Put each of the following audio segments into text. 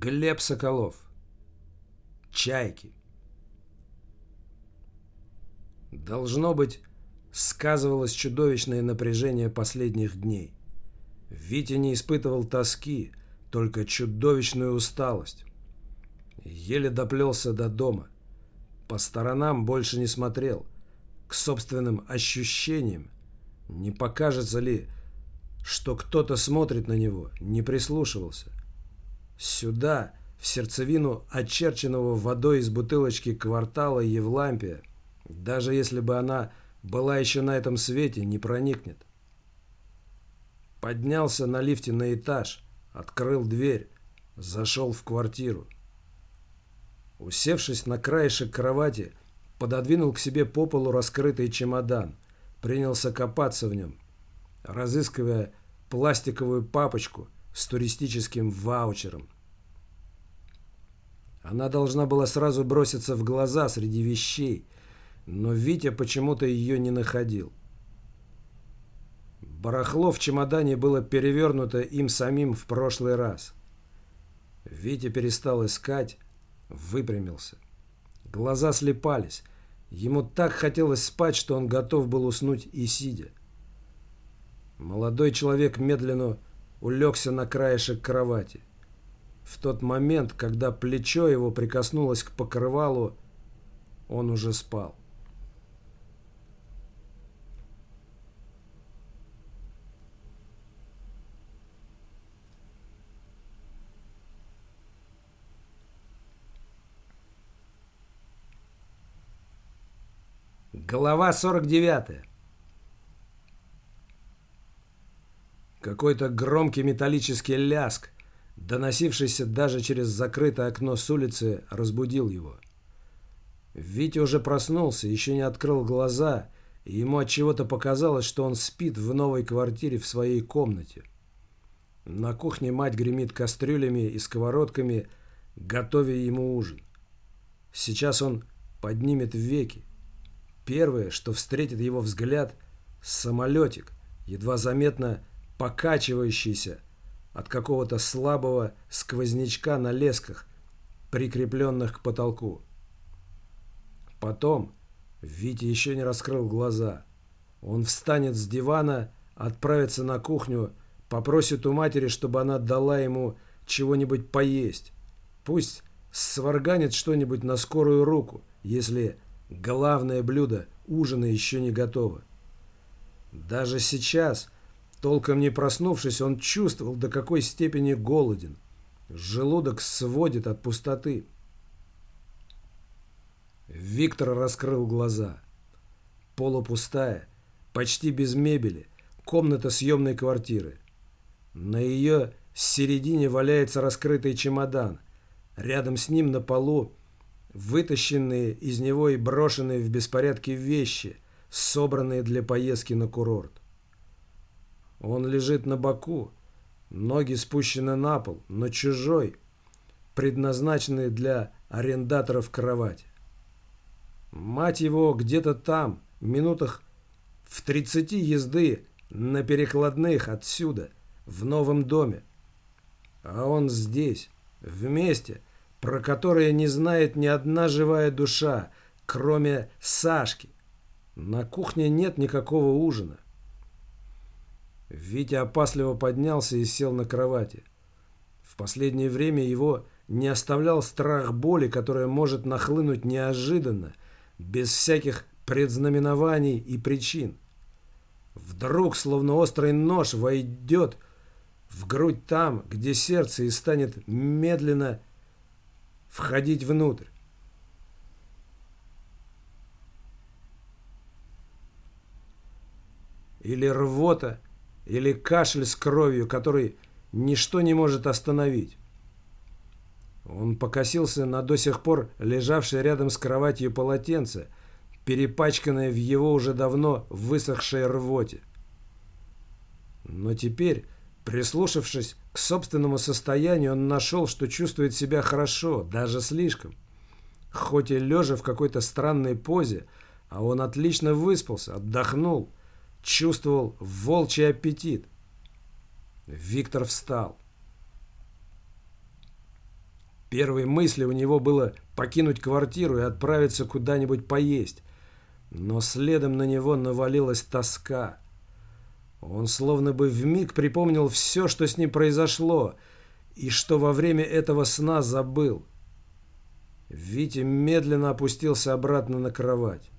Глеб Соколов. Чайки. Должно быть, сказывалось чудовищное напряжение последних дней. Витя не испытывал тоски, только чудовищную усталость. Еле доплелся до дома. По сторонам больше не смотрел. К собственным ощущениям. Не покажется ли, что кто-то смотрит на него, не прислушивался. Сюда, в сердцевину очерченного водой из бутылочки квартала Евлампия, даже если бы она была еще на этом свете, не проникнет. Поднялся на лифте на этаж, открыл дверь, зашел в квартиру. Усевшись на краешек кровати, пододвинул к себе по полу раскрытый чемодан, принялся копаться в нем, разыскивая пластиковую папочку с туристическим ваучером. Она должна была сразу броситься в глаза среди вещей, но Витя почему-то ее не находил. Барахло в чемодане было перевернуто им самим в прошлый раз. Витя перестал искать, выпрямился. Глаза слепались. Ему так хотелось спать, что он готов был уснуть и сидя. Молодой человек медленно улегся на краешек кровати. В тот момент, когда плечо его прикоснулось к покрывалу, он уже спал. Глава 49. Какой-то громкий металлический ляск, доносившийся даже через закрытое окно с улицы, разбудил его. Витя уже проснулся, еще не открыл глаза, и ему от чего-то показалось, что он спит в новой квартире в своей комнате. На кухне мать гремит кастрюлями и сковородками, готовя ему ужин. Сейчас он поднимет веки. Первое, что встретит его взгляд – самолетик, едва заметно покачивающийся от какого-то слабого сквознячка на лесках, прикрепленных к потолку. Потом Витя еще не раскрыл глаза. Он встанет с дивана, отправится на кухню, попросит у матери, чтобы она дала ему чего-нибудь поесть. Пусть сварганит что-нибудь на скорую руку, если главное блюдо ужина еще не готово. Даже сейчас – Толком не проснувшись, он чувствовал, до какой степени голоден. Желудок сводит от пустоты. Виктор раскрыл глаза. Полупустая, почти без мебели, комната съемной квартиры. На ее середине валяется раскрытый чемодан. Рядом с ним на полу вытащенные из него и брошенные в беспорядке вещи, собранные для поездки на курорт. Он лежит на боку, ноги спущены на пол, но чужой, предназначенный для арендаторов кровати. Мать его где-то там, минутах в 30 езды на перекладных отсюда, в новом доме. А он здесь, вместе, про которое не знает ни одна живая душа, кроме Сашки. На кухне нет никакого ужина. Витя опасливо поднялся и сел на кровати. В последнее время его не оставлял страх боли, которая может нахлынуть неожиданно, без всяких предзнаменований и причин. Вдруг, словно острый нож, войдет в грудь там, где сердце и станет медленно входить внутрь. Или рвота или кашель с кровью, который ничто не может остановить. Он покосился на до сих пор лежавшее рядом с кроватью полотенце, перепачканное в его уже давно высохшей рвоте. Но теперь, прислушавшись к собственному состоянию, он нашел, что чувствует себя хорошо, даже слишком. Хоть и лежа в какой-то странной позе, а он отлично выспался, отдохнул, чувствовал волчий аппетит. Виктор встал. Первой мыслью у него было покинуть квартиру и отправиться куда-нибудь поесть. Но следом на него навалилась тоска. Он словно бы вмиг припомнил все, что с ним произошло, и что во время этого сна забыл. Витя медленно опустился обратно на кровать.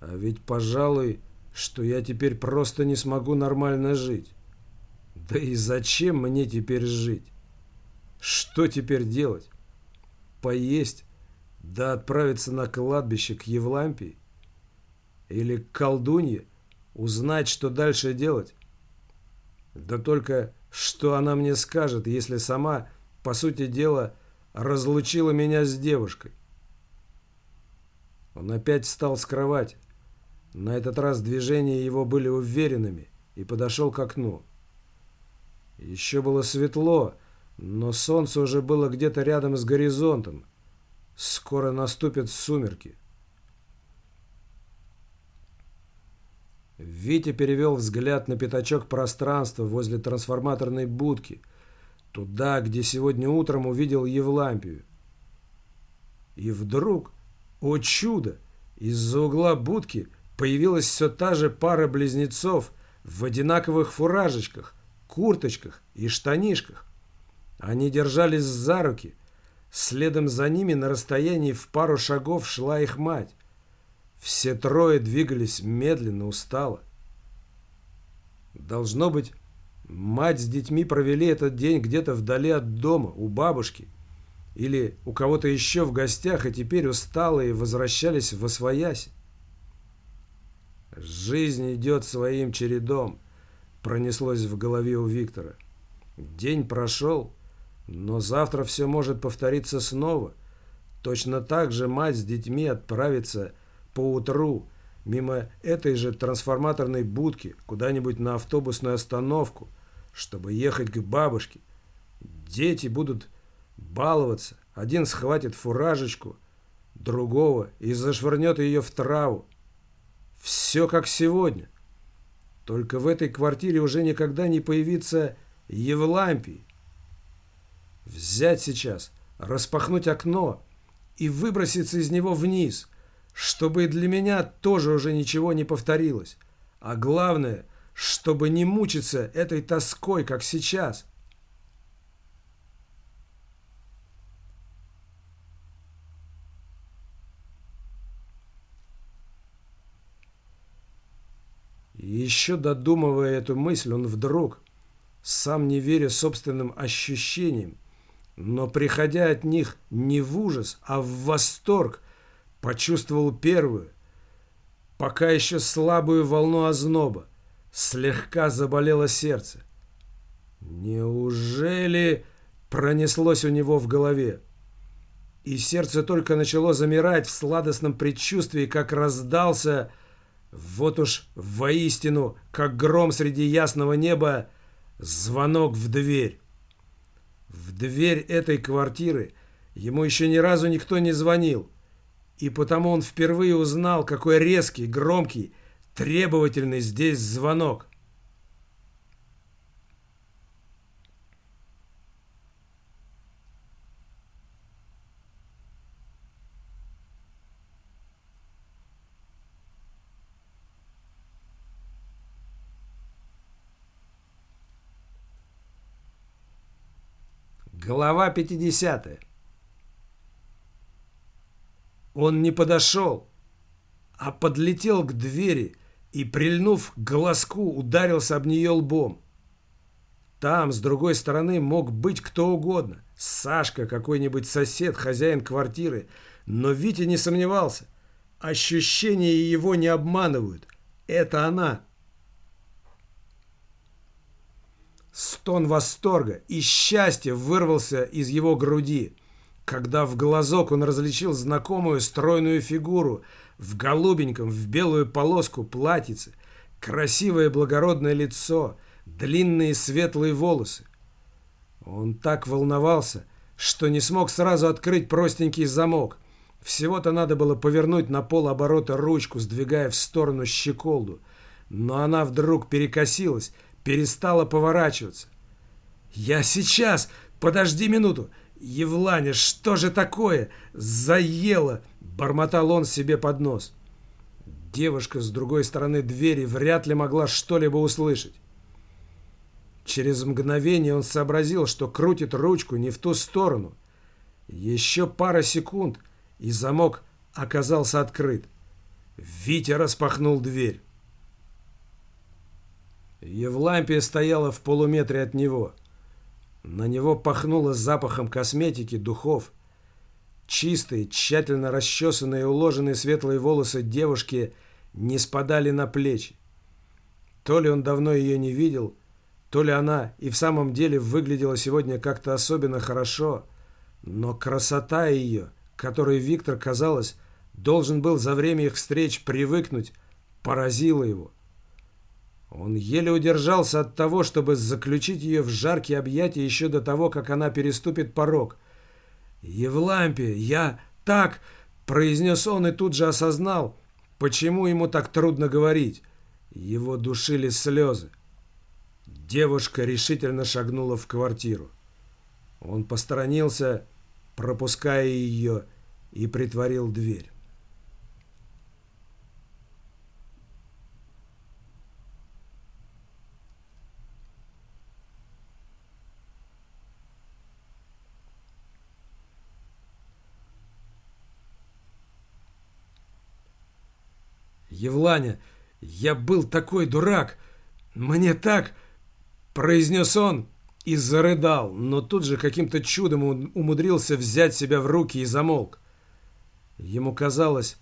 А ведь, пожалуй, что я теперь просто не смогу нормально жить. Да и зачем мне теперь жить? Что теперь делать? Поесть, да отправиться на кладбище к Евлампии? Или к колдунье, узнать, что дальше делать? Да только что она мне скажет, если сама, по сути дела, разлучила меня с девушкой? Он опять встал с кровати. На этот раз движения его были уверенными и подошел к окну. Еще было светло, но солнце уже было где-то рядом с горизонтом. Скоро наступят сумерки. Витя перевел взгляд на пятачок пространства возле трансформаторной будки, туда, где сегодня утром увидел Евлампию. И вдруг, о чудо, из-за угла будки появилась все та же пара близнецов в одинаковых фуражечках, курточках и штанишках. Они держались за руки. Следом за ними на расстоянии в пару шагов шла их мать. Все трое двигались медленно, устало. Должно быть, мать с детьми провели этот день где-то вдали от дома, у бабушки. Или у кого-то еще в гостях, и теперь усталые возвращались в Освоясь. «Жизнь идет своим чередом», — пронеслось в голове у Виктора. День прошел, но завтра все может повториться снова. Точно так же мать с детьми отправится поутру мимо этой же трансформаторной будки куда-нибудь на автобусную остановку, чтобы ехать к бабушке. Дети будут баловаться. Один схватит фуражечку, другого и зашвырнет ее в траву. Все как сегодня. Только в этой квартире уже никогда не появится Евлампий. Взять сейчас, распахнуть окно и выброситься из него вниз, чтобы для меня тоже уже ничего не повторилось. А главное, чтобы не мучиться этой тоской, как сейчас. Еще додумывая эту мысль, он вдруг, сам не веря собственным ощущениям, но приходя от них не в ужас, а в восторг, почувствовал первую, пока еще слабую волну озноба. Слегка заболело сердце. Неужели пронеслось у него в голове? И сердце только начало замирать в сладостном предчувствии, как раздался, вот уж воистину, как гром среди ясного неба, звонок в дверь. В дверь этой квартиры ему еще ни разу никто не звонил, и потому он впервые узнал, какой резкий, громкий, требовательный здесь звонок. Глава 50. Он не подошел, а подлетел к двери и, прильнув к глазку, ударился об нее лбом. Там, с другой стороны, мог быть кто угодно. Сашка, какой-нибудь сосед, хозяин квартиры. Но Витя не сомневался. Ощущения его не обманывают. Это она. Стон восторга и счастья вырвался из его груди, когда в глазок он различил знакомую стройную фигуру в голубеньком, в белую полоску платьице, красивое благородное лицо, длинные светлые волосы. Он так волновался, что не смог сразу открыть простенький замок. Всего-то надо было повернуть на пол оборота ручку, сдвигая в сторону щеколду. Но она вдруг перекосилась, перестала поворачиваться. «Я сейчас! Подожди минуту! Евланя, что же такое? Заело!» — бормотал он себе под нос. Девушка с другой стороны двери вряд ли могла что-либо услышать. Через мгновение он сообразил, что крутит ручку не в ту сторону. Еще пара секунд, и замок оказался открыт. Витя распахнул дверь. Евлампия стояла в полуметре от него. На него пахнуло запахом косметики, духов. Чистые, тщательно расчесанные и уложенные светлые волосы девушки не спадали на плечи. То ли он давно ее не видел, то ли она и в самом деле выглядела сегодня как-то особенно хорошо, но красота ее, которой Виктор, казалось, должен был за время их встреч привыкнуть, поразила его. Он еле удержался от того, чтобы заключить ее в жаркие объятия еще до того, как она переступит порог. «Евлампия, я так...» — произнес он и тут же осознал, почему ему так трудно говорить. Его душили слезы. Девушка решительно шагнула в квартиру. Он посторонился, пропуская ее, и притворил дверь. Евланя, я был такой дурак. Мне так произнес он и зарыдал, но тут же каким-то чудом умудрился взять себя в руки и замолк. Ему казалось,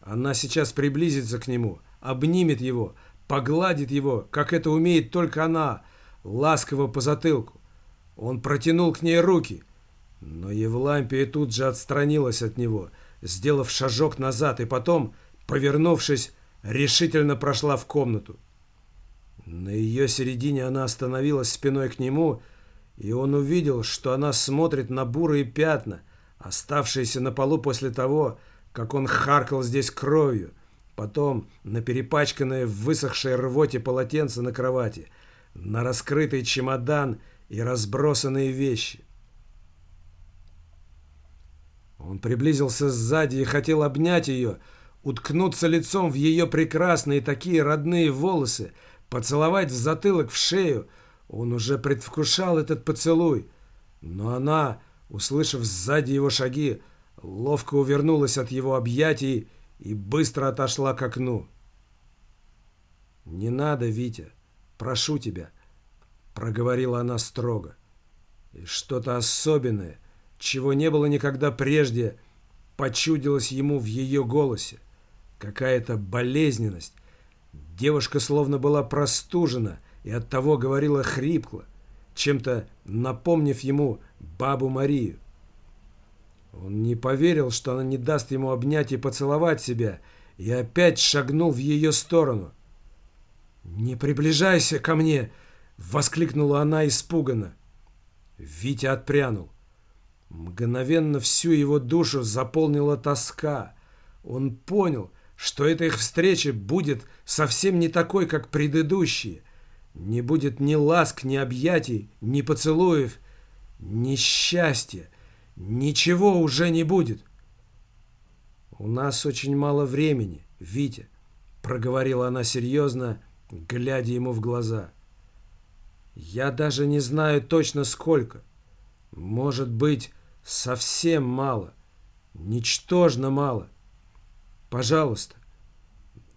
она сейчас приблизится к нему, обнимет его, погладит его, как это умеет только она, ласково по затылку. Он протянул к ней руки, но Евлампия тут же отстранилась от него, сделав шажок назад и потом, повернувшись, решительно прошла в комнату. На ее середине она остановилась спиной к нему, и он увидел, что она смотрит на бурые пятна, оставшиеся на полу после того, как он харкал здесь кровью, потом на перепачканное в высохшей рвоте полотенце на кровати, на раскрытый чемодан и разбросанные вещи. Он приблизился сзади и хотел обнять ее, уткнуться лицом в ее прекрасные такие родные волосы, поцеловать в затылок, в шею. Он уже предвкушал этот поцелуй. Но она, услышав сзади его шаги, ловко увернулась от его объятий и быстро отошла к окну. «Не надо, Витя, прошу тебя», — проговорила она строго. И что-то особенное, чего не было никогда прежде, почудилось ему в ее голосе. Какая-то болезненность, Девушка словно была простужена и оттого говорила хрипло, чем-то напомнив ему бабу Марию. Он не поверил, что она не даст ему обнять и поцеловать себя, и опять шагнул в ее сторону. «Не приближайся ко мне!» — воскликнула она испуганно. Витя отпрянул. Мгновенно всю его душу заполнила тоска. Он понял — что эта их встреча будет совсем не такой, как предыдущие. Не будет ни ласк, ни объятий, ни поцелуев, ни счастья. Ничего уже не будет. «У нас очень мало времени, Витя», — проговорила она серьезно, глядя ему в глаза. «Я даже не знаю точно сколько. Может быть, совсем мало, ничтожно мало. Пожалуйста,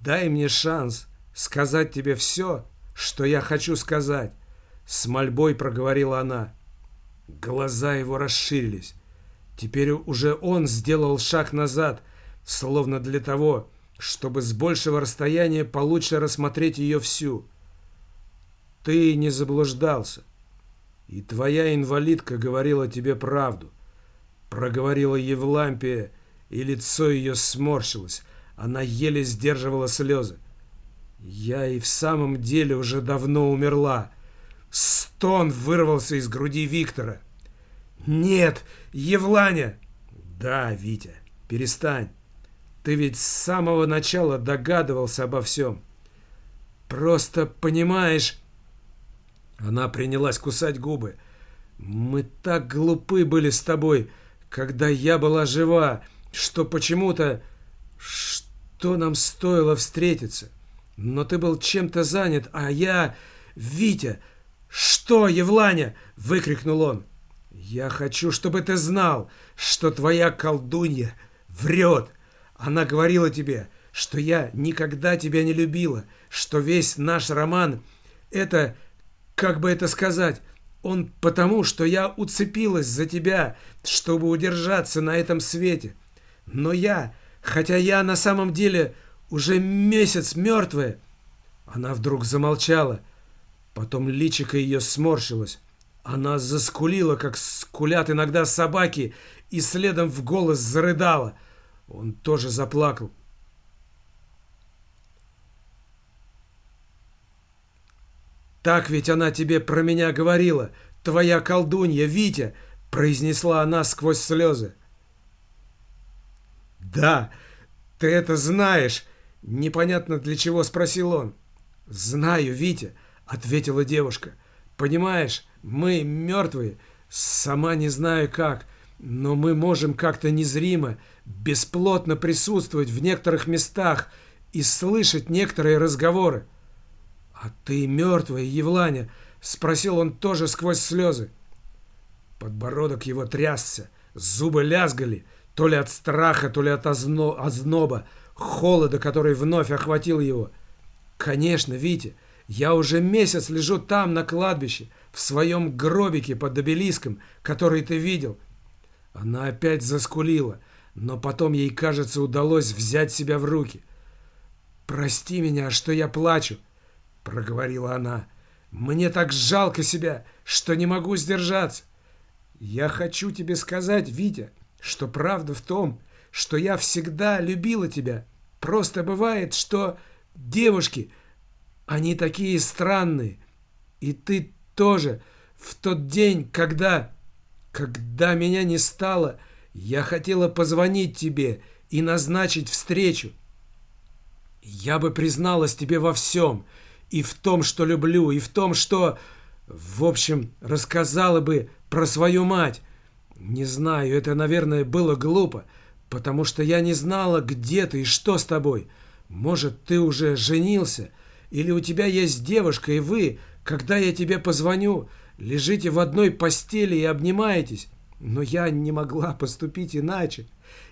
дай мне шанс сказать тебе все, что я хочу сказать. С мольбой проговорила она. Глаза его расширились. Теперь уже он сделал шаг назад, словно для того, чтобы с большего расстояния получше рассмотреть ее всю. Ты не заблуждался. И твоя инвалидка говорила тебе правду. Проговорила Евлампия, и лицо ее сморщилось. Она еле сдерживала слезы. Я и в самом деле уже давно умерла. Стон вырвался из груди Виктора. «Нет, Евланя!» «Да, Витя, перестань. Ты ведь с самого начала догадывался обо всем. Просто понимаешь...» Она принялась кусать губы. Мы так глупы были с тобой, когда я была жива, что почему-то... Что нам стоило встретиться? Но ты был чем-то занят, а я... Витя! Что, Евланя? Выкрикнул он. Я хочу, чтобы ты знал, что твоя колдунья врет. Она говорила тебе, что я никогда тебя не любила, что весь наш роман — это, как бы это сказать, он потому, что я уцепилась за тебя, чтобы удержаться на этом свете. Но я, хотя я на самом деле уже месяц мертвая, она вдруг замолчала. Потом личико ее сморщилось. Она заскулила, как скулят иногда собаки, и следом в голос зарыдала. Он тоже заплакал. «Так ведь она тебе про меня говорила, твоя колдунья, Витя!» произнесла она сквозь слезы. «Да, ты это знаешь!» Непонятно для чего спросил он. «Знаю, Витя», — ответила девушка. «Понимаешь, мы мертвые, сама не знаю как, но мы можем как-то незримо, бесплотно присутствовать в некоторых местах и слышать некоторые разговоры. «А ты мертвая, Евланя?» — спросил он тоже сквозь слезы. Подбородок его трясся, зубы лязгали, то ли от страха, то ли от озно... озноба, холода, который вновь охватил его. «Конечно, Витя, я уже месяц лежу там, на кладбище, в своем гробике под обелиском, который ты видел». Она опять заскулила, но потом ей, кажется, удалось взять себя в руки. «Прости меня, что я плачу», — проговорила она. «Мне так жалко себя, что не могу сдержаться. Я хочу тебе сказать, Витя, что правда в том, что я всегда любила тебя. Просто бывает, что девушки, они такие странные. И ты тоже в тот день, когда... Когда меня не стало, я хотела позвонить тебе и назначить встречу. Я бы призналась тебе во всем. И в том, что люблю, и в том, что... В общем, рассказала бы про свою мать. Не знаю, это, наверное, было глупо, потому что я не знала, где ты и что с тобой. Может, ты уже женился, или у тебя есть девушка, и вы, когда я тебе позвоню, лежите в одной постели и обнимаетесь. Но я не могла поступить иначе.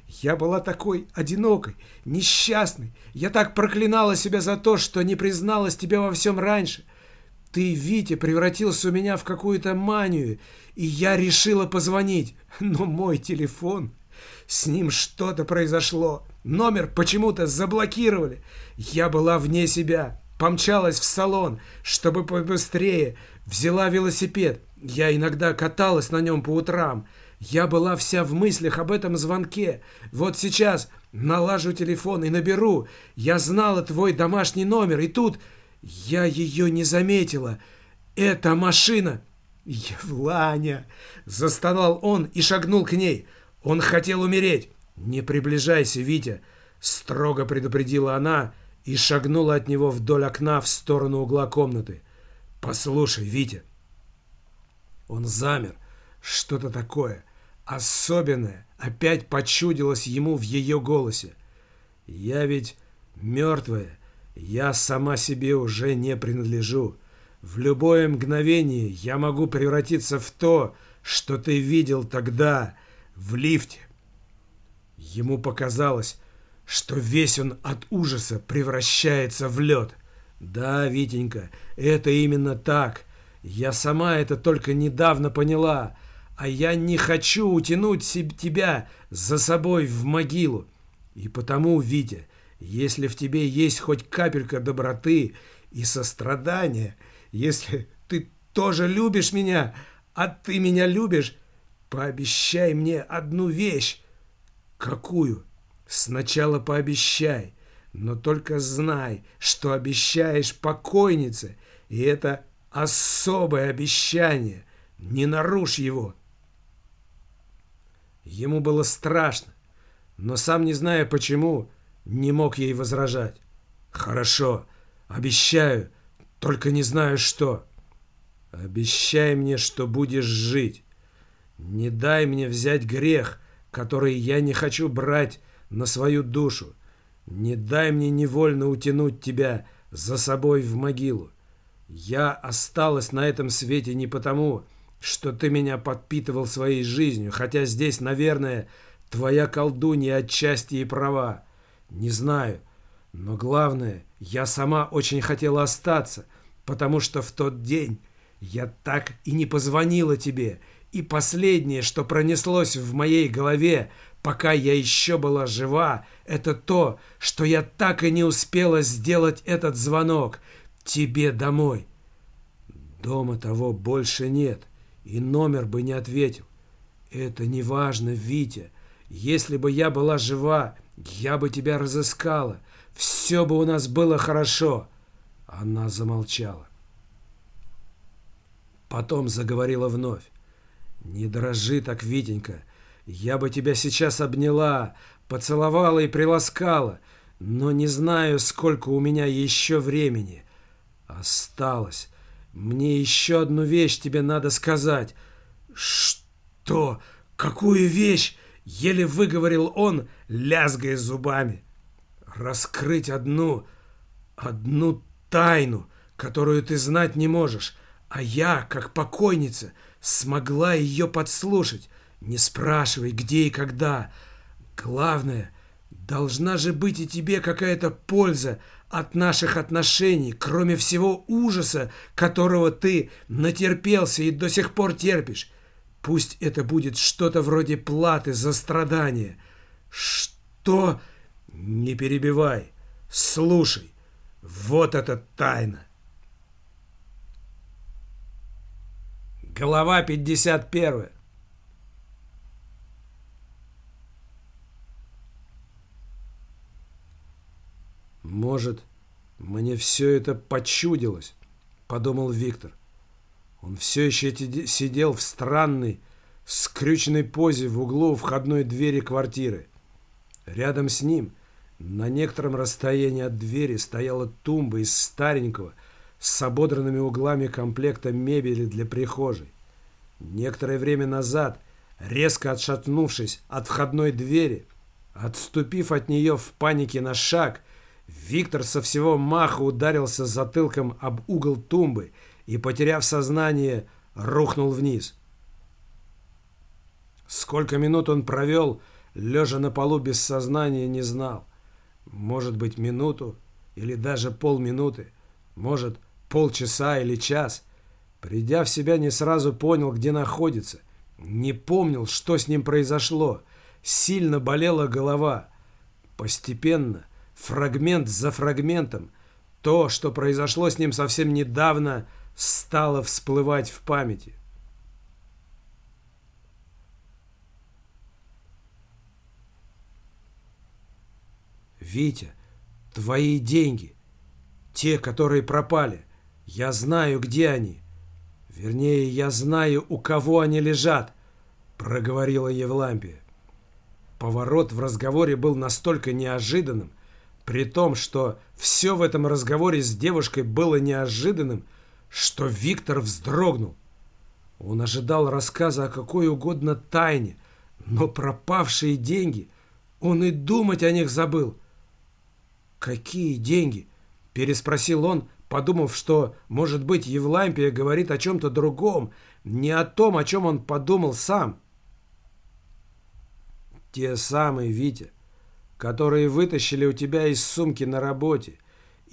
Я была такой одинокой, несчастной. Я так проклинала себя за то, что не призналась тебе во всем раньше. Ты, Витя, превратился у меня в какую-то манию, и я решила позвонить. Но мой телефон... С ним что-то произошло. Номер почему-то заблокировали. Я была вне себя. Помчалась в салон, чтобы побыстрее. Взяла велосипед. Я иногда каталась на нем по утрам. Я была вся в мыслях об этом звонке. Вот сейчас налажу телефон и наберу. Я знала твой домашний номер, и тут я ее не заметила. Это машина. Евланя! Застонал он и шагнул к ней. Он хотел умереть. Не приближайся, Витя, строго предупредила она и шагнула от него вдоль окна в сторону угла комнаты. Послушай, Витя. Он замер. Что-то такое особенное опять почудилось ему в ее голосе. Я ведь мертвая. Я сама себе уже не принадлежу. В любое мгновение я могу превратиться в то, что ты видел тогда, в лифте. Ему показалось, что весь он от ужаса превращается в лед. Да, Витенька, это именно так. Я сама это только недавно поняла, а я не хочу утянуть тебя за собой в могилу. И потому, Витя, если в тебе есть хоть капелька доброты и сострадания, если ты тоже любишь меня, а ты меня любишь, Пообещай мне одну вещь. Какую? Сначала пообещай, но только знай, что обещаешь покойнице, и это особое обещание. Не нарушь его. Ему было страшно, но сам не зная почему, не мог ей возражать. «Хорошо, обещаю, только не знаю что». Обещай мне, что будешь жить. Не дай мне взять грех, который я не хочу брать на свою душу. Не дай мне невольно утянуть тебя за собой в могилу. Я осталась на этом свете не потому, что ты меня подпитывал своей жизнью, хотя здесь, наверное, твоя колдунья отчасти и права. Не знаю, но главное, я сама очень хотела остаться, потому что в тот день я так и не позвонила тебе, и последнее, что пронеслось в моей голове, пока я еще была жива, это то, что я так и не успела сделать этот звонок тебе домой. Дома того больше нет, и номер бы не ответил. Это не важно, Витя. Если бы я была жива, я бы тебя разыскала. Все бы у нас было хорошо. Она замолчала. Потом заговорила вновь. «Не дрожи так, Витенька. Я бы тебя сейчас обняла, поцеловала и приласкала, но не знаю, сколько у меня еще времени. Осталось. Мне еще одну вещь тебе надо сказать». «Что? Какую вещь?» — еле выговорил он, лязгая зубами. «Раскрыть одну, одну тайну, которую ты знать не можешь, а я, как покойница, смогла ее подслушать. Не спрашивай, где и когда. Главное, должна же быть и тебе какая-то польза от наших отношений, кроме всего ужаса, которого ты натерпелся и до сих пор терпишь. Пусть это будет что-то вроде платы за страдания. Что? Не перебивай. Слушай. Вот это тайна. Глава 51. «Может, мне все это почудилось», — подумал Виктор. Он все еще сидел в странной, скрюченной позе в углу входной двери квартиры. Рядом с ним, на некотором расстоянии от двери, стояла тумба из старенького, с ободранными углами комплекта мебели для прихожей. Некоторое время назад, резко отшатнувшись от входной двери, отступив от нее в панике на шаг, Виктор со всего маха ударился затылком об угол тумбы и, потеряв сознание, рухнул вниз. Сколько минут он провел, лежа на полу без сознания, не знал. Может быть, минуту или даже полминуты, может, полчаса или час. Придя в себя, не сразу понял, где находится. Не помнил, что с ним произошло. Сильно болела голова. Постепенно, фрагмент за фрагментом, то, что произошло с ним совсем недавно, стало всплывать в памяти. «Витя, твои деньги, те, которые пропали, я знаю, где они. Вернее, я знаю, у кого они лежат», — проговорила Евлампия. Поворот в разговоре был настолько неожиданным, при том, что все в этом разговоре с девушкой было неожиданным, что Виктор вздрогнул. Он ожидал рассказа о какой угодно тайне, но пропавшие деньги, он и думать о них забыл. «Какие деньги?» – переспросил он, подумав, что, может быть, Евлампия говорит о чем-то другом, не о том, о чем он подумал сам. «Те самые, Витя, которые вытащили у тебя из сумки на работе,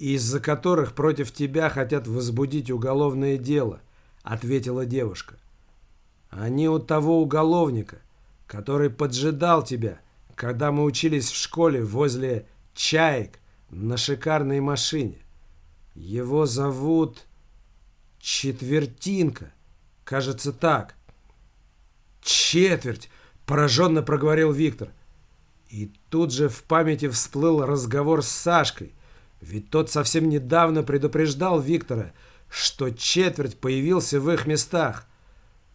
из-за которых против тебя хотят возбудить уголовное дело», — ответила девушка. «Они у того уголовника, который поджидал тебя, когда мы учились в школе возле чаек на шикарной машине. Его зовут Четвертинка, кажется так». «Четверть!» — пораженно проговорил Виктор. И тут же в памяти всплыл разговор с Сашкой, ведь тот совсем недавно предупреждал Виктора, что четверть появился в их местах.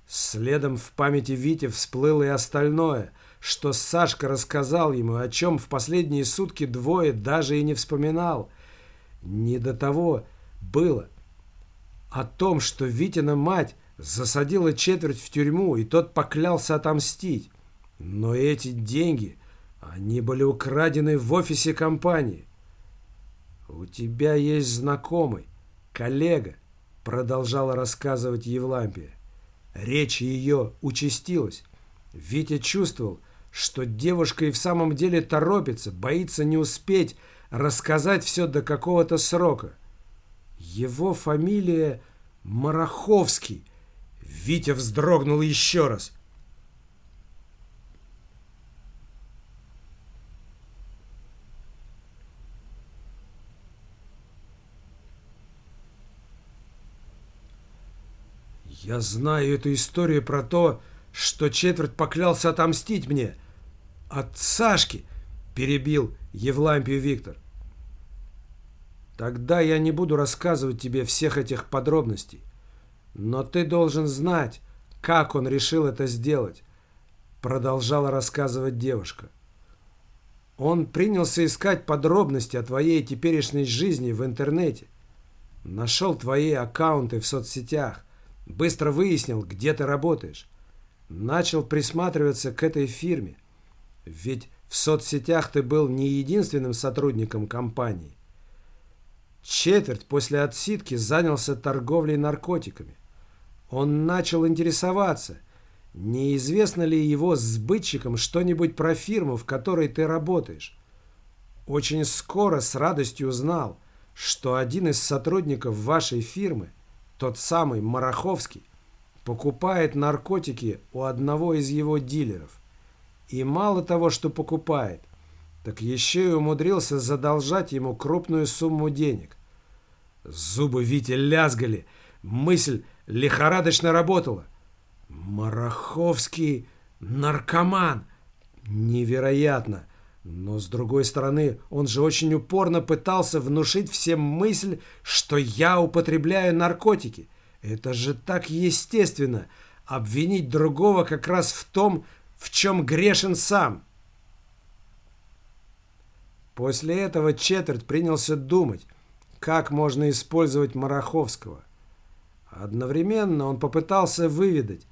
Следом в памяти Вити всплыло и остальное, что Сашка рассказал ему, о чем в последние сутки двое даже и не вспоминал. Не до того было. о том, что Витина мать засадила четверть в тюрьму, и тот поклялся отомстить. Но эти деньги, они были украдены в офисе компании. «У тебя есть знакомый, коллега», — продолжала рассказывать Евлампия. Речь ее участилась. Витя чувствовал, что девушка и в самом деле торопится, боится не успеть рассказать все до какого-то срока. Его фамилия Мараховский. Витя вздрогнул еще раз. Я знаю эту историю про то, что четверть поклялся отомстить мне. От Сашки, перебил Евлампию Виктор. Тогда я не буду рассказывать тебе всех этих подробностей. Но ты должен знать, как он решил это сделать, продолжала рассказывать девушка. Он принялся искать подробности о твоей теперешней жизни в интернете. Нашел твои аккаунты в соцсетях. Быстро выяснил, где ты работаешь. Начал присматриваться к этой фирме. Ведь в соцсетях ты был не единственным сотрудником компании. Четверть после отсидки занялся торговлей наркотиками. Он начал интересоваться, неизвестно ли его сбытчикам что-нибудь про фирму, в которой ты работаешь. Очень скоро с радостью узнал, что один из сотрудников вашей фирмы тот самый Мараховский, покупает наркотики у одного из его дилеров. И мало того, что покупает, так еще и умудрился задолжать ему крупную сумму денег. Зубы Вити лязгали, мысль лихорадочно работала. Мараховский наркоман! Невероятно! Но, с другой стороны, он же очень упорно пытался внушить всем мысль, что я употребляю наркотики. Это же так естественно, обвинить другого как раз в том, в чем грешен сам. После этого четверть принялся думать, как можно использовать Мараховского. Одновременно он попытался выведать,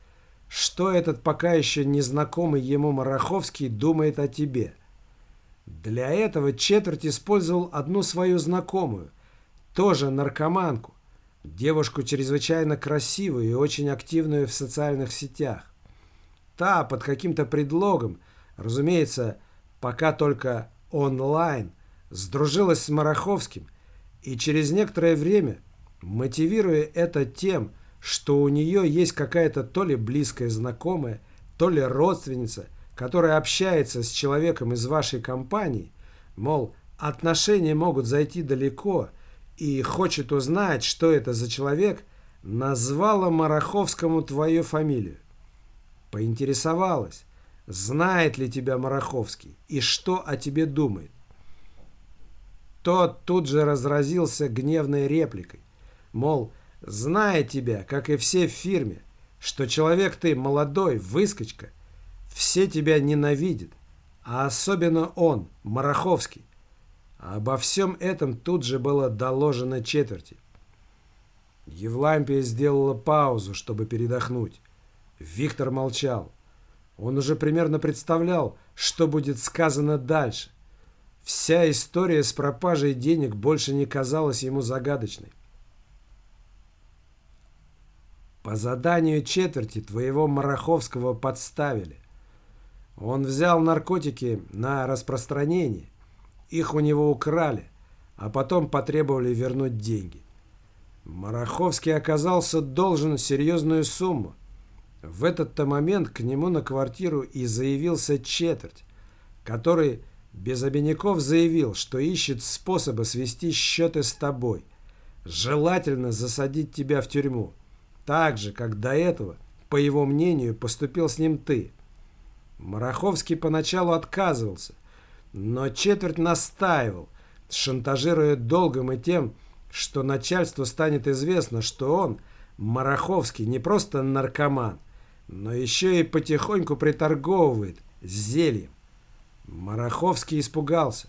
что этот пока еще незнакомый ему Мараховский думает о тебе – для этого четверть использовал одну свою знакомую, тоже наркоманку, девушку чрезвычайно красивую и очень активную в социальных сетях. Та под каким-то предлогом, разумеется, пока только онлайн, сдружилась с Мараховским и через некоторое время, мотивируя это тем, что у нее есть какая-то то ли близкая знакомая, то ли родственница, которая общается с человеком из вашей компании, мол, отношения могут зайти далеко и хочет узнать, что это за человек, назвала Мараховскому твою фамилию. Поинтересовалась, знает ли тебя Мараховский и что о тебе думает. Тот тут же разразился гневной репликой, мол, зная тебя, как и все в фирме, что человек ты молодой, выскочка – все тебя ненавидят, а особенно он, Мараховский. обо всем этом тут же было доложено четверти. Евлампия сделала паузу, чтобы передохнуть. Виктор молчал. Он уже примерно представлял, что будет сказано дальше. Вся история с пропажей денег больше не казалась ему загадочной. По заданию четверти твоего Мараховского подставили. Он взял наркотики на распространение. Их у него украли, а потом потребовали вернуть деньги. Мараховский оказался должен серьезную сумму. В этот-то момент к нему на квартиру и заявился четверть, который без обиняков заявил, что ищет способа свести счеты с тобой. Желательно засадить тебя в тюрьму. Так же, как до этого, по его мнению, поступил с ним ты – Мараховский поначалу отказывался, но четверть настаивал, шантажируя долгом и тем, что начальству станет известно, что он, Мараховский, не просто наркоман, но еще и потихоньку приторговывает зельем. Мараховский испугался.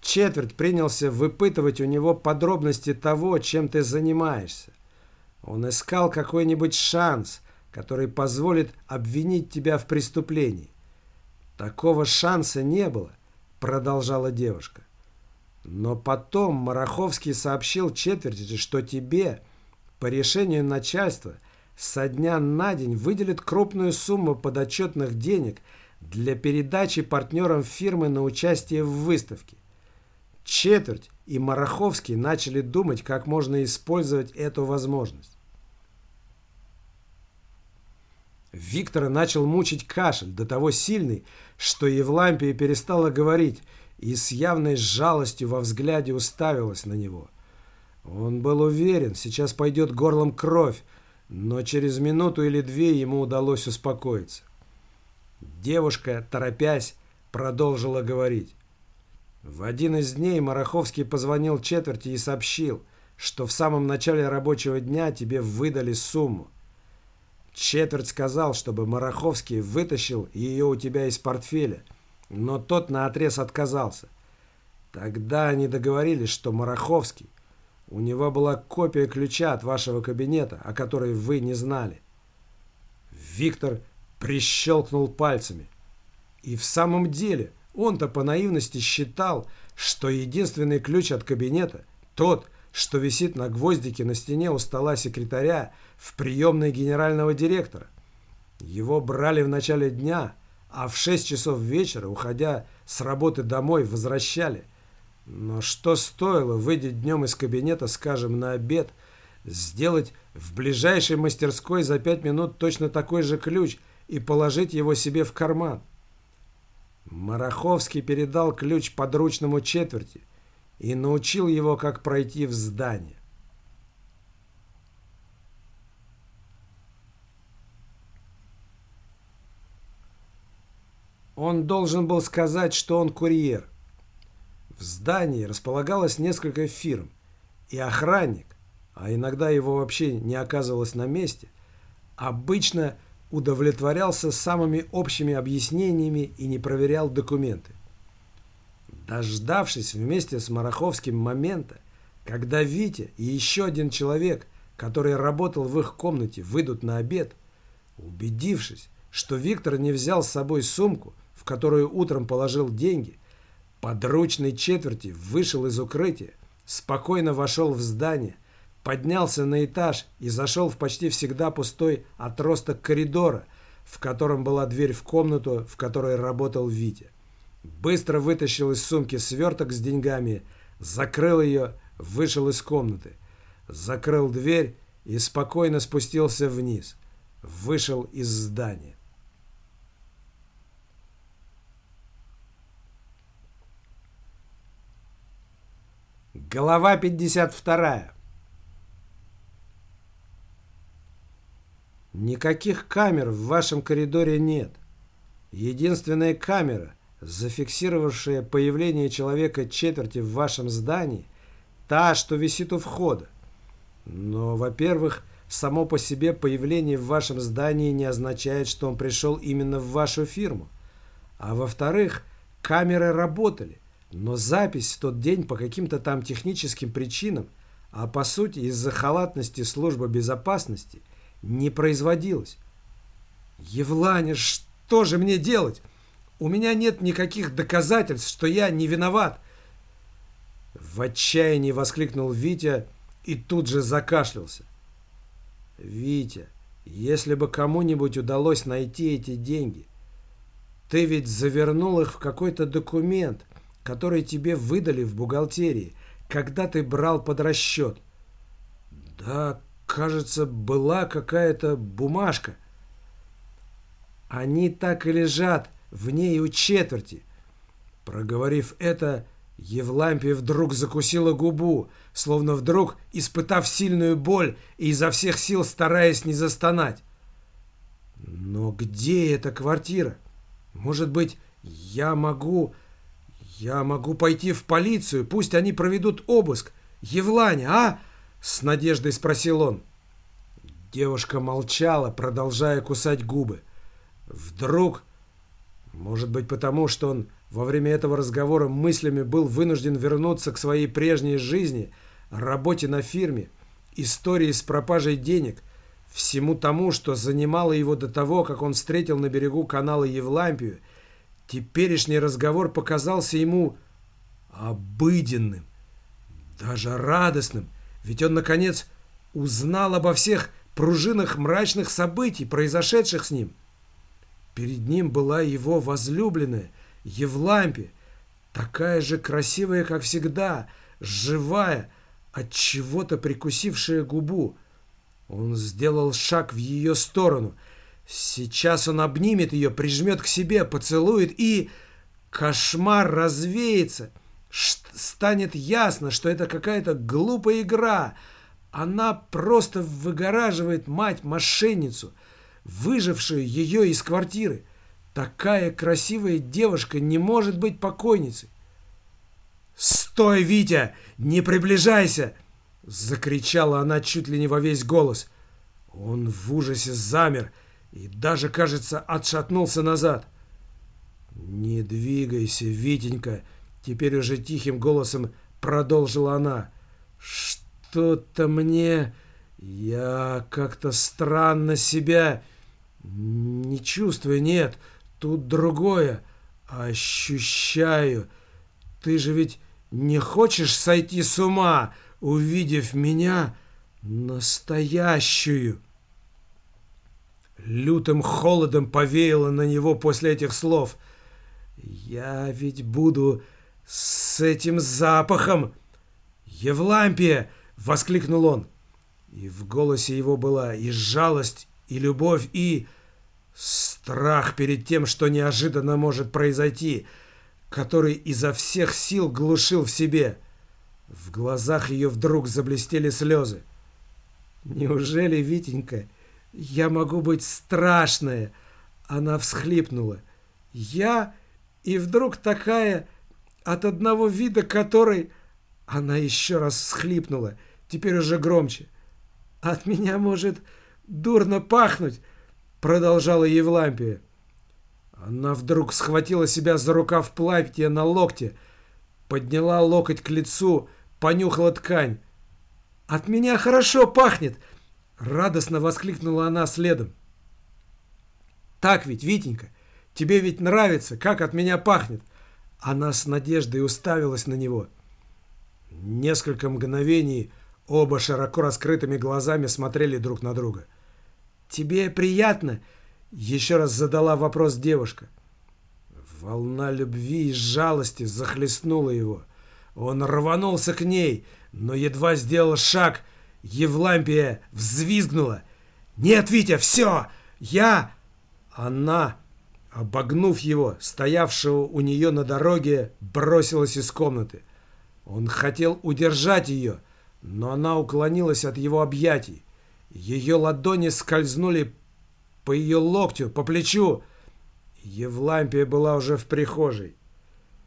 Четверть принялся выпытывать у него подробности того, чем ты занимаешься. Он искал какой-нибудь шанс, который позволит обвинить тебя в преступлении. Такого шанса не было, продолжала девушка. Но потом Мараховский сообщил четверти, что тебе, по решению начальства, со дня на день выделит крупную сумму подотчетных денег для передачи партнерам фирмы на участие в выставке. Четверть и Мараховский начали думать, как можно использовать эту возможность. Виктора начал мучить кашель, до того сильный, что Евлампия перестала говорить и с явной жалостью во взгляде уставилась на него. Он был уверен, сейчас пойдет горлом кровь, но через минуту или две ему удалось успокоиться. Девушка, торопясь, продолжила говорить. В один из дней Мараховский позвонил четверти и сообщил, что в самом начале рабочего дня тебе выдали сумму. Четверть сказал, чтобы Мараховский вытащил ее у тебя из портфеля, но тот наотрез отказался. Тогда они договорились, что Мараховский, у него была копия ключа от вашего кабинета, о которой вы не знали. Виктор прищелкнул пальцами. И в самом деле – он-то по наивности считал, что единственный ключ от кабинета, тот, что висит на гвоздике на стене у стола секретаря в приемной генерального директора. Его брали в начале дня, а в 6 часов вечера, уходя с работы домой, возвращали. Но что стоило, выйдя днем из кабинета, скажем, на обед, сделать в ближайшей мастерской за 5 минут точно такой же ключ и положить его себе в карман? Мараховский передал ключ подручному четверти и научил его, как пройти в здание. Он должен был сказать, что он курьер. В здании располагалось несколько фирм, и охранник, а иногда его вообще не оказывалось на месте, обычно удовлетворялся самыми общими объяснениями и не проверял документы. Дождавшись вместе с Мараховским момента, когда Витя и еще один человек, который работал в их комнате, выйдут на обед, убедившись, что Виктор не взял с собой сумку, которую утром положил деньги, подручный четверти вышел из укрытия, спокойно вошел в здание, поднялся на этаж и зашел в почти всегда пустой отросток коридора, в котором была дверь в комнату, в которой работал Витя. Быстро вытащил из сумки сверток с деньгами, закрыл ее, вышел из комнаты, закрыл дверь и спокойно спустился вниз, вышел из здания. Глава 52. Никаких камер в вашем коридоре нет. Единственная камера, зафиксировавшая появление человека четверти в вашем здании, та, что висит у входа. Но, во-первых, само по себе появление в вашем здании не означает, что он пришел именно в вашу фирму. А во-вторых, камеры работали, но запись в тот день по каким-то там техническим причинам, а по сути из-за халатности службы безопасности – не производилось. «Евланя, что же мне делать? У меня нет никаких доказательств, что я не виноват!» В отчаянии воскликнул Витя и тут же закашлялся. «Витя, если бы кому-нибудь удалось найти эти деньги, ты ведь завернул их в какой-то документ, который тебе выдали в бухгалтерии, когда ты брал под расчет». «Да кажется, была какая-то бумажка. Они так и лежат в ней у четверти. Проговорив это, Евлампия вдруг закусила губу, словно вдруг испытав сильную боль и изо всех сил стараясь не застонать. Но где эта квартира? Может быть, я могу... Я могу пойти в полицию, пусть они проведут обыск. Евланя, а? С надеждой спросил он. Девушка молчала, продолжая кусать губы. Вдруг... Может быть потому, что он во время этого разговора мыслями был вынужден вернуться к своей прежней жизни, работе на фирме, истории с пропажей денег, всему тому, что занимало его до того, как он встретил на берегу канала Евлампию, теперешний разговор показался ему обыденным, даже радостным, ведь он, наконец, узнал обо всех пружинах мрачных событий, произошедших с ним. Перед ним была его возлюбленная Евлампия, такая же красивая, как всегда, живая, от чего-то прикусившая губу. Он сделал шаг в ее сторону. Сейчас он обнимет ее, прижмет к себе, поцелует и... Кошмар развеется. Станет ясно, что это какая-то глупая игра. Она просто выгораживает мать-мошенницу, выжившую ее из квартиры. Такая красивая девушка не может быть покойницей. «Стой, Витя! Не приближайся!» Закричала она чуть ли не во весь голос. Он в ужасе замер и даже, кажется, отшатнулся назад. «Не двигайся, Витенька!» Теперь уже тихим голосом продолжила она. «Что-то мне... Я как-то странно себя не чувствую, нет, тут другое. Ощущаю. Ты же ведь не хочешь сойти с ума, увидев меня настоящую?» Лютым холодом повеяло на него после этих слов. «Я ведь буду с этим запахом!» «Евлампия!» — воскликнул он. И в голосе его была и жалость, и любовь, и страх перед тем, что неожиданно может произойти, который изо всех сил глушил в себе. В глазах ее вдруг заблестели слезы. «Неужели, Витенька, я могу быть страшная?» Она всхлипнула. «Я и вдруг такая, от одного вида которой...» Она еще раз всхлипнула, теперь уже громче. «От меня может дурно пахнуть», — продолжала Евлампия. Она вдруг схватила себя за рукав платья на локте, подняла локоть к лицу, понюхала ткань. «От меня хорошо пахнет!» — радостно воскликнула она следом. «Так ведь, Витенька, тебе ведь нравится, как от меня пахнет!» Она с надеждой уставилась на него. Несколько мгновений оба широко раскрытыми глазами смотрели друг на друга. «Тебе приятно?» — еще раз задала вопрос девушка. Волна любви и жалости захлестнула его. Он рванулся к ней, но едва сделал шаг, Евлампия взвизгнула. «Нет, Витя, все! Я...» Она, обогнув его, стоявшего у нее на дороге, бросилась из комнаты. Он хотел удержать ее, но она уклонилась от его объятий. Ее ладони скользнули по ее локтю, по плечу. Евлампия была уже в прихожей.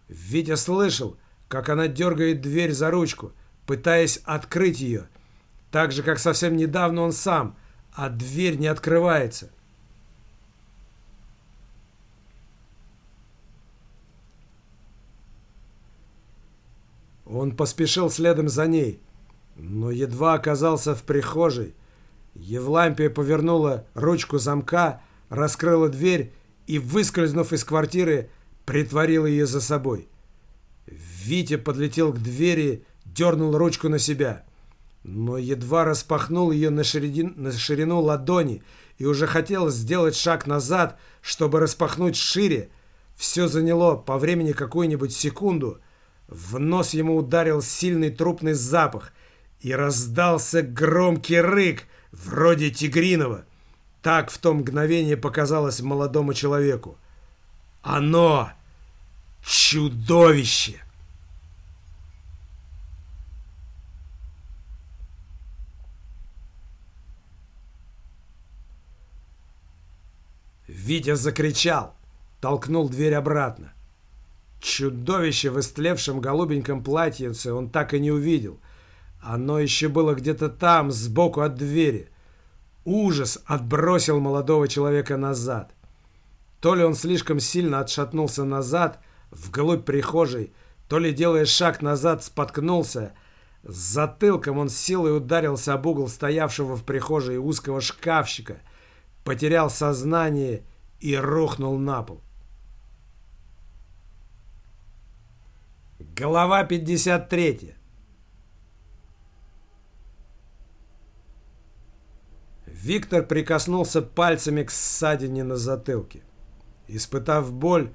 Витя слышал, как она дергает дверь за ручку, пытаясь открыть ее, так же, как совсем недавно он сам, а дверь не открывается. Он поспешил следом за ней, но едва оказался в прихожей. Евлампия повернула ручку замка, раскрыла дверь и, выскользнув из квартиры, притворила ее за собой. Витя подлетел к двери, дернул ручку на себя, но едва распахнул ее на, ширин, на ширину ладони и уже хотел сделать шаг назад, чтобы распахнуть шире. Все заняло по времени какую-нибудь секунду — в нос ему ударил сильный трупный запах, и раздался громкий рык, вроде тигриного. Так в то мгновение показалось молодому человеку. Оно чудовище! Витя закричал, толкнул дверь обратно. Чудовище в истлевшем голубеньком платьице он так и не увидел. Оно еще было где-то там, сбоку от двери. Ужас отбросил молодого человека назад. То ли он слишком сильно отшатнулся назад, вглубь прихожей, то ли, делая шаг назад, споткнулся. С затылком он силой ударился об угол стоявшего в прихожей узкого шкафчика, потерял сознание и рухнул на пол. Голова 53. Виктор прикоснулся пальцами к ссадине на затылке. Испытав боль,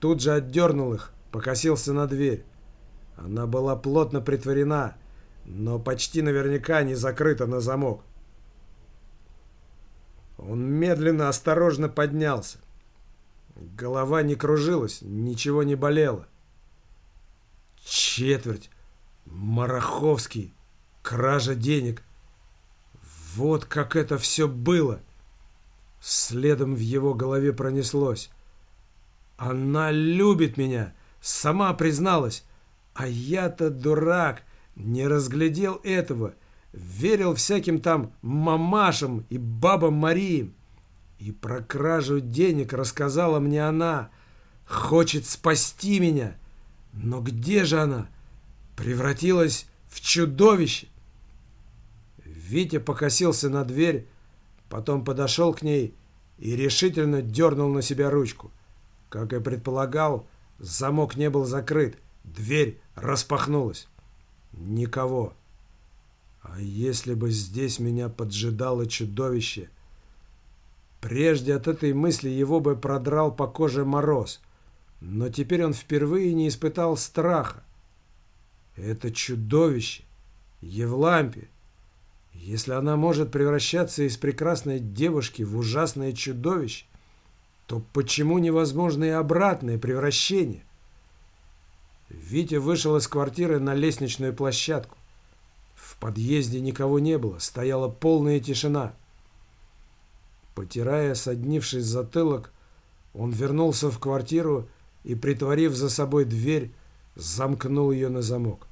тут же отдернул их, покосился на дверь. Она была плотно притворена, но почти наверняка не закрыта на замок. Он медленно, осторожно поднялся. Голова не кружилась, ничего не болело. Четверть. Мараховский. Кража денег. Вот как это все было. Следом в его голове пронеслось. Она любит меня. Сама призналась. А я-то дурак. Не разглядел этого. Верил всяким там мамашам и бабам Марии. И про кражу денег рассказала мне она. Хочет спасти меня. Но где же она? Превратилась в чудовище. Витя покосился на дверь, потом подошел к ней и решительно дернул на себя ручку. Как и предполагал, замок не был закрыт, дверь распахнулась. Никого. А если бы здесь меня поджидало чудовище? Прежде от этой мысли его бы продрал по коже мороз — но теперь он впервые не испытал страха. Это чудовище, Евлампия. Если она может превращаться из прекрасной девушки в ужасное чудовище, то почему невозможно и обратное превращение? Витя вышел из квартиры на лестничную площадку. В подъезде никого не было, стояла полная тишина. Потирая соднивший затылок, он вернулся в квартиру и, притворив за собой дверь, замкнул ее на замок.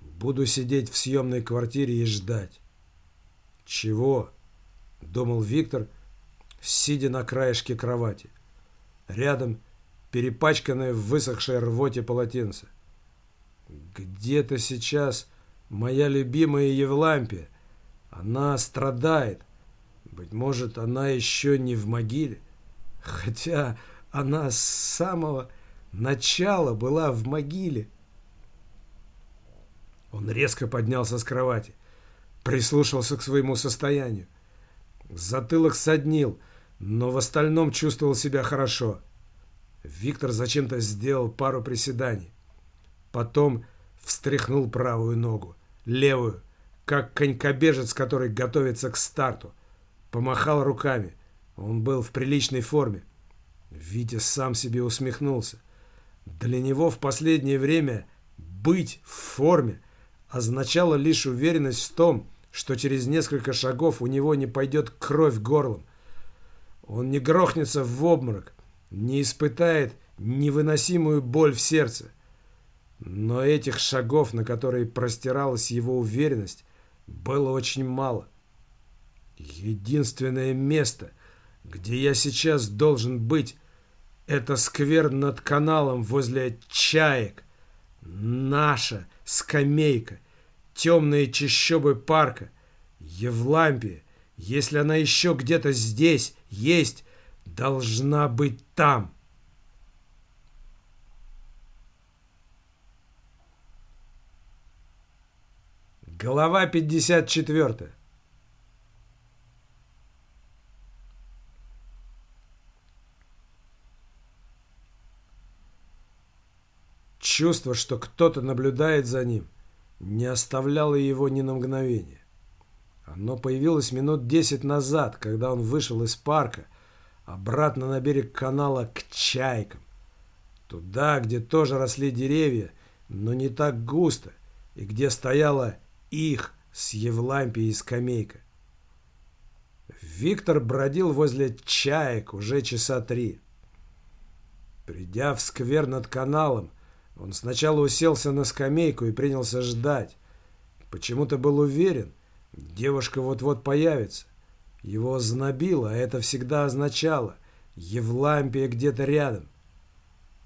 Буду сидеть в съемной квартире и ждать. Чего? Думал Виктор, сидя на краешке кровати. Рядом перепачканное в высохшей рвоте полотенце. Где-то сейчас моя любимая Евлампия. Она страдает. Быть может, она еще не в могиле. Хотя она с самого начала была в могиле. Он резко поднялся с кровати, прислушался к своему состоянию. Затылок соднил, но в остальном чувствовал себя хорошо. Виктор зачем-то сделал пару приседаний. Потом встряхнул правую ногу, левую, как конькобежец, который готовится к старту. Помахал руками. Он был в приличной форме. Витя сам себе усмехнулся. Для него в последнее время быть в форме означало лишь уверенность в том, что через несколько шагов у него не пойдет кровь горлом. Он не грохнется в обморок, не испытает невыносимую боль в сердце. Но этих шагов, на которые простиралась его уверенность, было очень мало. Единственное место, где я сейчас должен быть, это сквер над каналом возле чаек. Наша скамейка, темные чащобы парка, Евлампия, если она еще где-то здесь есть, должна быть там. Глава 54. Чувство, что кто-то наблюдает за ним, не оставляло его ни на мгновение. Оно появилось минут десять назад, когда он вышел из парка, обратно на берег канала к чайкам. Туда, где тоже росли деревья, но не так густо, и где стояла их с Евлампией скамейка. Виктор бродил возле чаек уже часа три. Придя в сквер над каналом, он сначала уселся на скамейку и принялся ждать. Почему-то был уверен, девушка вот-вот появится. Его знобило, а это всегда означало Евлампия где-то рядом.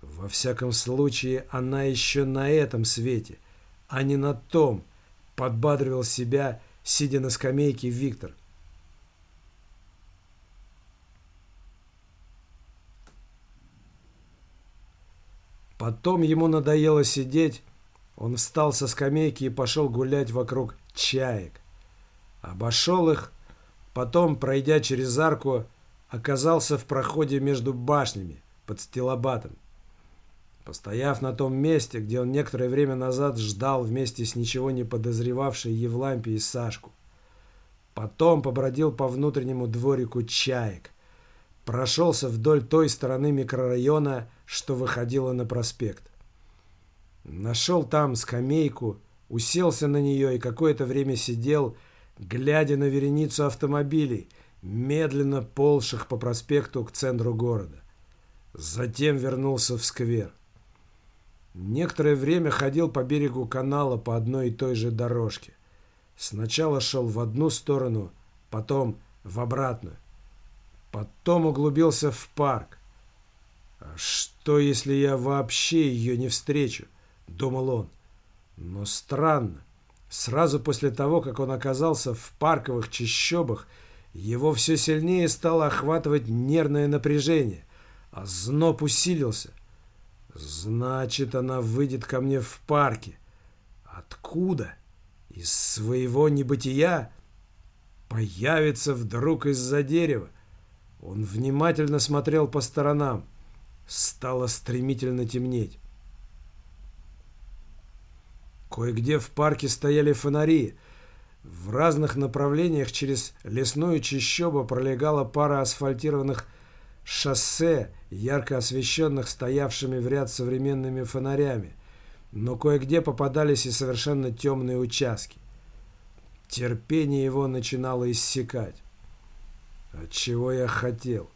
Во всяком случае, она еще на этом свете, а не на том, подбадривал себя, сидя на скамейке Виктор. Потом ему надоело сидеть, он встал со скамейки и пошел гулять вокруг чаек. Обошел их, потом, пройдя через арку, оказался в проходе между башнями под стилобатом. Постояв на том месте, где он некоторое время назад ждал вместе с ничего не подозревавшей Евлампией Сашку. Потом побродил по внутреннему дворику чаек. Прошелся вдоль той стороны микрорайона, что выходило на проспект. Нашел там скамейку, уселся на нее и какое-то время сидел, глядя на вереницу автомобилей, медленно полших по проспекту к центру города. Затем вернулся в сквер. Некоторое время ходил по берегу канала по одной и той же дорожке. Сначала шел в одну сторону, потом в обратную. Потом углубился в парк. Что, если я вообще ее не встречу? Думал он. Но странно. Сразу после того, как он оказался в парковых чащобах, его все сильнее стало охватывать нервное напряжение, а зноб усилился. Значит, она выйдет ко мне в парке. Откуда? Из своего небытия? Появится вдруг из-за дерева. Он внимательно смотрел по сторонам. Стало стремительно темнеть. Кое-где в парке стояли фонари. В разных направлениях через лесную чащобу пролегала пара асфальтированных шоссе, ярко освещенных стоявшими в ряд современными фонарями, но кое-где попадались и совершенно темные участки. Терпение его начинало иссякать. От чего я хотел?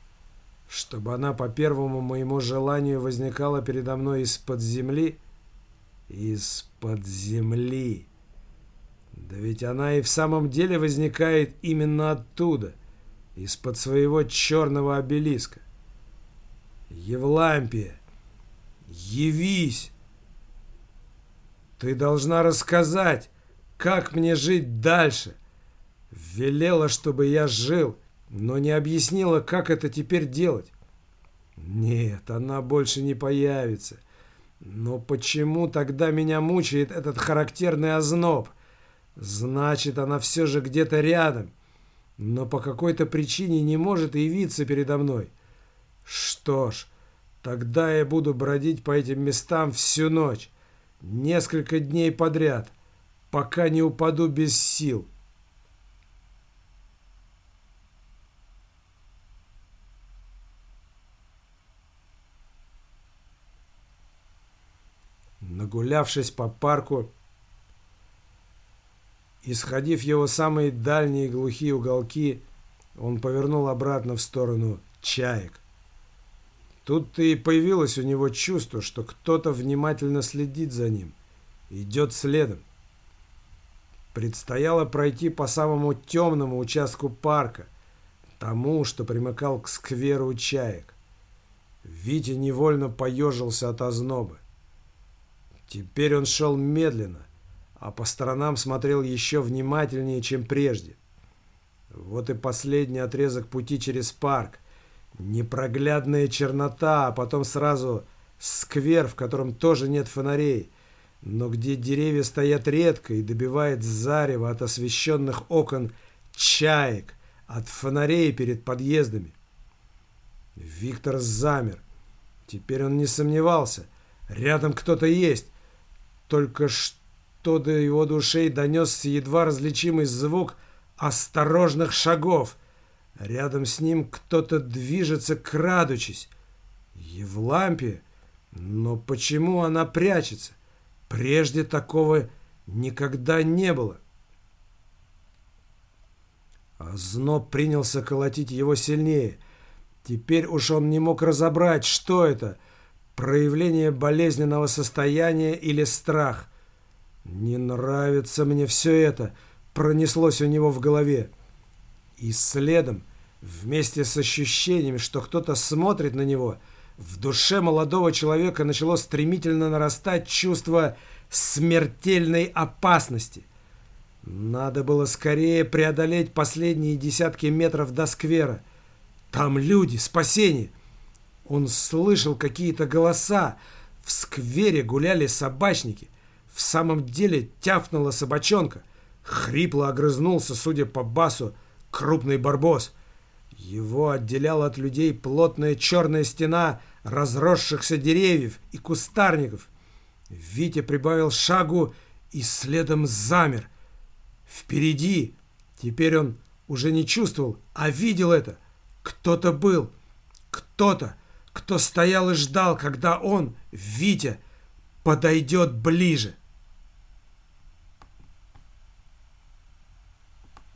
Чтобы она по первому моему желанию возникала передо мной из-под земли? Из-под земли. Да ведь она и в самом деле возникает именно оттуда, из-под своего черного обелиска. Евлампия, явись! Ты должна рассказать, как мне жить дальше. Велела, чтобы я жил, но не объяснила, как это теперь делать. Нет, она больше не появится. Но почему тогда меня мучает этот характерный озноб? Значит, она все же где-то рядом, но по какой-то причине не может явиться передо мной. Что ж, тогда я буду бродить по этим местам всю ночь, несколько дней подряд, пока не упаду без сил. Нагулявшись по парку, исходив его самые дальние глухие уголки, он повернул обратно в сторону чаек. Тут-то и появилось у него чувство, что кто-то внимательно следит за ним, идет следом. Предстояло пройти по самому темному участку парка, тому, что примыкал к скверу чаек. Витя невольно поежился от озноба. Теперь он шел медленно, а по сторонам смотрел еще внимательнее, чем прежде. Вот и последний отрезок пути через парк. Непроглядная чернота, а потом сразу сквер, в котором тоже нет фонарей, но где деревья стоят редко и добивает зарево от освещенных окон чаек, от фонарей перед подъездами. Виктор замер. Теперь он не сомневался. Рядом кто-то есть. Только что до его душей донесся едва различимый звук осторожных шагов. Рядом с ним кто-то движется, крадучись. Евлампия? Но почему она прячется? Прежде такого никогда не было. А зноб принялся колотить его сильнее. Теперь уж он не мог разобрать, что это. Проявление болезненного состояния или страх. «Не нравится мне все это», — пронеслось у него в голове. И следом, вместе с ощущением, что кто-то смотрит на него, в душе молодого человека начало стремительно нарастать чувство смертельной опасности. Надо было скорее преодолеть последние десятки метров до сквера. Там люди, спасение! Он слышал какие-то голоса. В сквере гуляли собачники. В самом деле тяфнула собачонка. Хрипло огрызнулся, судя по басу, крупный барбос. Его отделяла от людей плотная черная стена разросшихся деревьев и кустарников. Витя прибавил шагу и следом замер. Впереди, теперь он уже не чувствовал, а видел это. Кто-то был, кто-то, кто стоял и ждал, когда он, Витя, подойдет ближе.